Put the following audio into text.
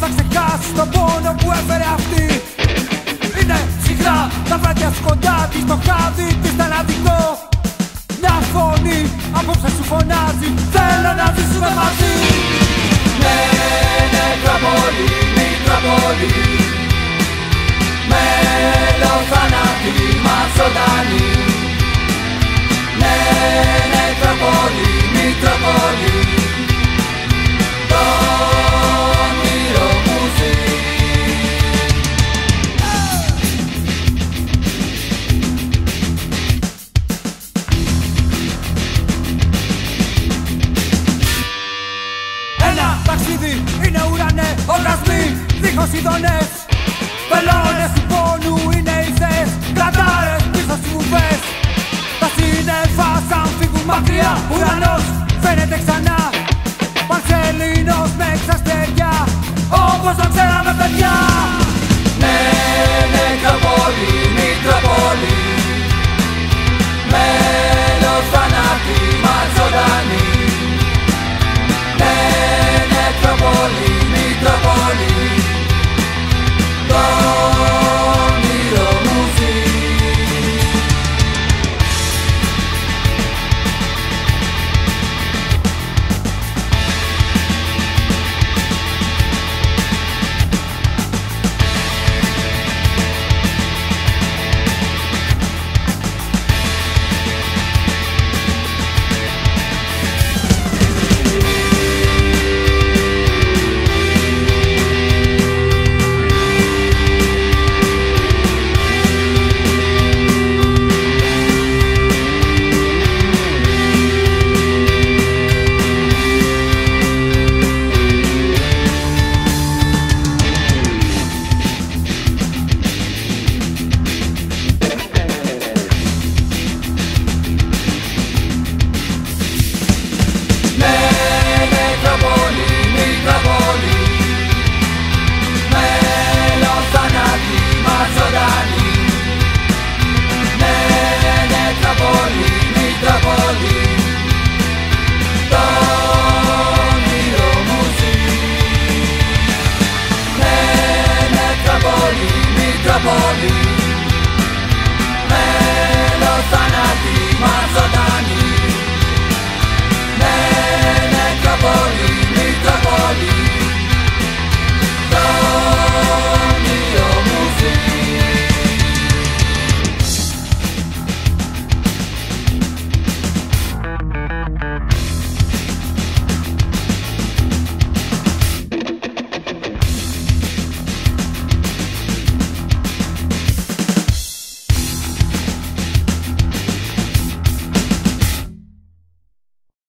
θα ξεχάσει τον πόνο που έφερε αυτή. Είναι ψυχρά τα βράδια σου κοντά της Το χάδι της θελαντικό Μια φωνή απόψε σου φωνάζει Θέλω να ζήσουμε μαζί Ναι, νεκροπόλη, μικροπόλη Μελοθάνατη δίχως ειδονές Πελώνες του πόνου είναι ηθές Κρατάρες πίσω στις βουβές Τα σύννεφα σαν φύγουν μακριά. Ουρανός φαίνεται ξανά. Πανσελίνος με εξαστεριά Όπως το ξέραμε παιδιά